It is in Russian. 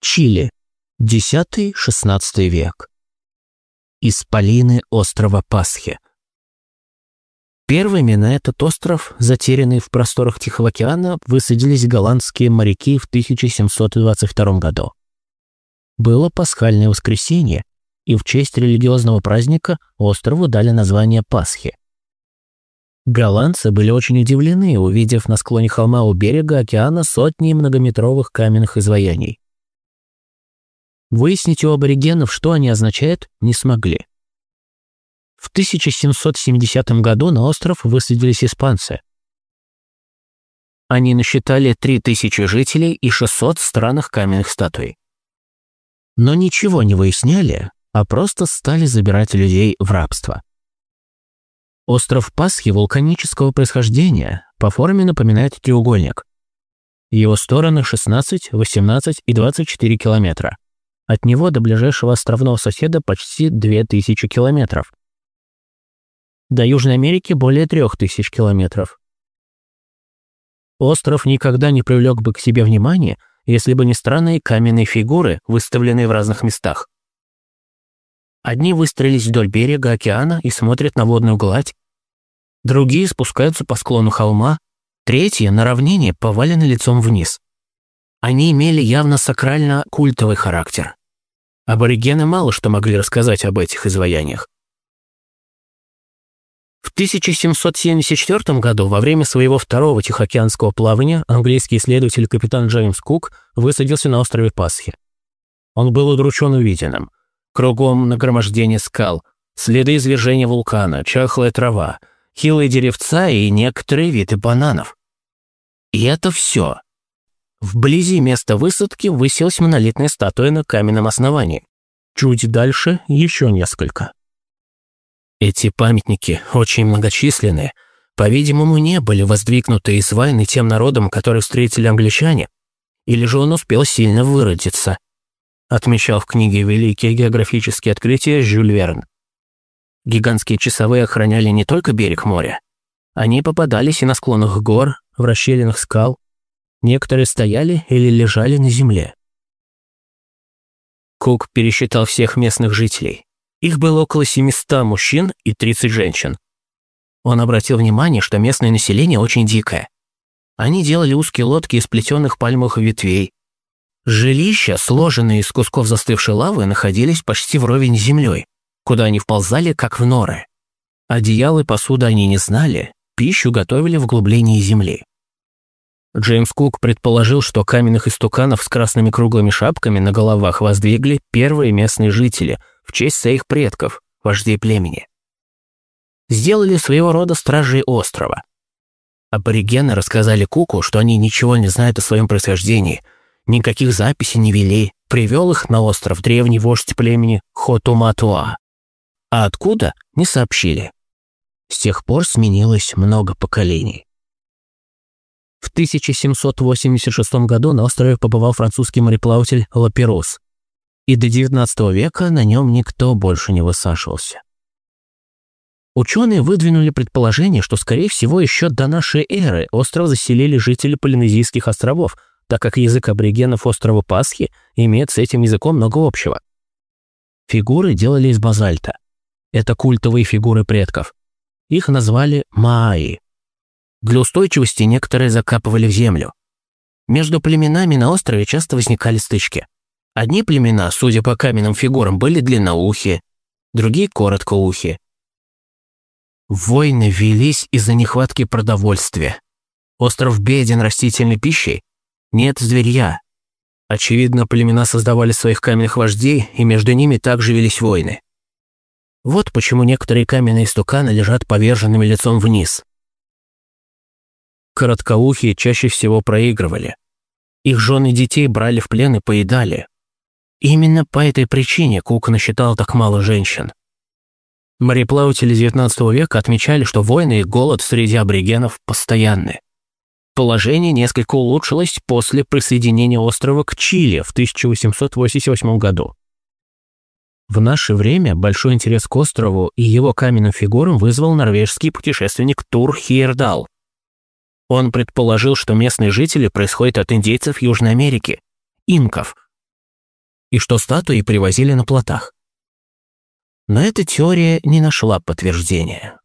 Чили. X-XVI век. Исполины острова Пасхи. Первыми на этот остров, затерянный в просторах Тихого океана, высадились голландские моряки в 1722 году. Было пасхальное воскресенье, и в честь религиозного праздника острову дали название Пасхи. Голландцы были очень удивлены, увидев на склоне холма у берега океана сотни многометровых каменных изваяний. Выяснить у аборигенов, что они означают, не смогли. В 1770 году на остров высадились испанцы. Они насчитали 3000 жителей и 600 странных каменных статуй. Но ничего не выясняли, а просто стали забирать людей в рабство. Остров Пасхи вулканического происхождения по форме напоминает треугольник. Его стороны 16, 18 и 24 километра. От него до ближайшего островного соседа почти 2000 километров. До Южной Америки более 3000 километров. Остров никогда не привлек бы к себе внимания, если бы не странные каменные фигуры, выставленные в разных местах. Одни выстроились вдоль берега океана и смотрят на водную гладь, другие спускаются по склону холма, третьи на равнине повалены лицом вниз. Они имели явно сакрально-культовый характер. Аборигены мало что могли рассказать об этих изваяниях. В 1774 году во время своего второго Тихоокеанского плавания английский исследователь капитан Джеймс Кук высадился на острове Пасхи. Он был удручен увиденным. Кругом нагромождение скал, следы извержения вулкана, чахлая трава, хилые деревца и некоторые виды бананов. И это все. Вблизи места высадки высилась монолитная статуя на каменном основании. Чуть дальше еще несколько. Эти памятники, очень многочисленные, по-видимому, не были воздвигнуты и сваяны тем народом, который встретили англичане, или же он успел сильно выродиться, отмечал в книге «Великие географические открытия» Жюль Верн. Гигантские часовые охраняли не только берег моря. Они попадались и на склонах гор, в расщелинах скал. Некоторые стояли или лежали на земле. Кук пересчитал всех местных жителей. Их было около 700 мужчин и 30 женщин. Он обратил внимание, что местное население очень дикое. Они делали узкие лодки из плетеных пальмовых ветвей. Жилища, сложенные из кусков застывшей лавы, находились почти вровень с землей, куда они вползали, как в норы. Одеял и посуда они не знали, пищу готовили в углублении земли. Джеймс Кук предположил, что каменных истуканов с красными круглыми шапками на головах воздвигли первые местные жители – в честь своих предков, вождей племени. Сделали своего рода стражей острова. Аборигены рассказали Куку, что они ничего не знают о своем происхождении, никаких записей не вели, привел их на остров древний вождь племени Хотуматуа. А откуда – не сообщили. С тех пор сменилось много поколений. В 1786 году на острове побывал французский мореплаватель Лаперус и до XIX века на нем никто больше не высаживался. Ученые выдвинули предположение, что, скорее всего, еще до нашей эры остров заселили жители Полинезийских островов, так как язык аборигенов острова Пасхи имеет с этим языком много общего. Фигуры делали из базальта. Это культовые фигуры предков. Их назвали Мааи. Для устойчивости некоторые закапывали в землю. Между племенами на острове часто возникали стычки – Одни племена, судя по каменным фигурам, были длинноухие, другие – короткоухие. Войны велись из-за нехватки продовольствия. Остров беден растительной пищей, нет зверья. Очевидно, племена создавали своих каменных вождей, и между ними также велись войны. Вот почему некоторые каменные стуканы лежат поверженными лицом вниз. Короткоухие чаще всего проигрывали. Их жены детей брали в плен и поедали, Именно по этой причине Кук насчитал так мало женщин. Мореплаватели XIX века отмечали, что войны и голод среди аборигенов постоянны. Положение несколько улучшилось после присоединения острова к Чили в 1888 году. В наше время большой интерес к острову и его каменным фигурам вызвал норвежский путешественник Тур Хейердал. Он предположил, что местные жители происходят от индейцев Южной Америки, инков – и что статуи привозили на плотах. Но эта теория не нашла подтверждения.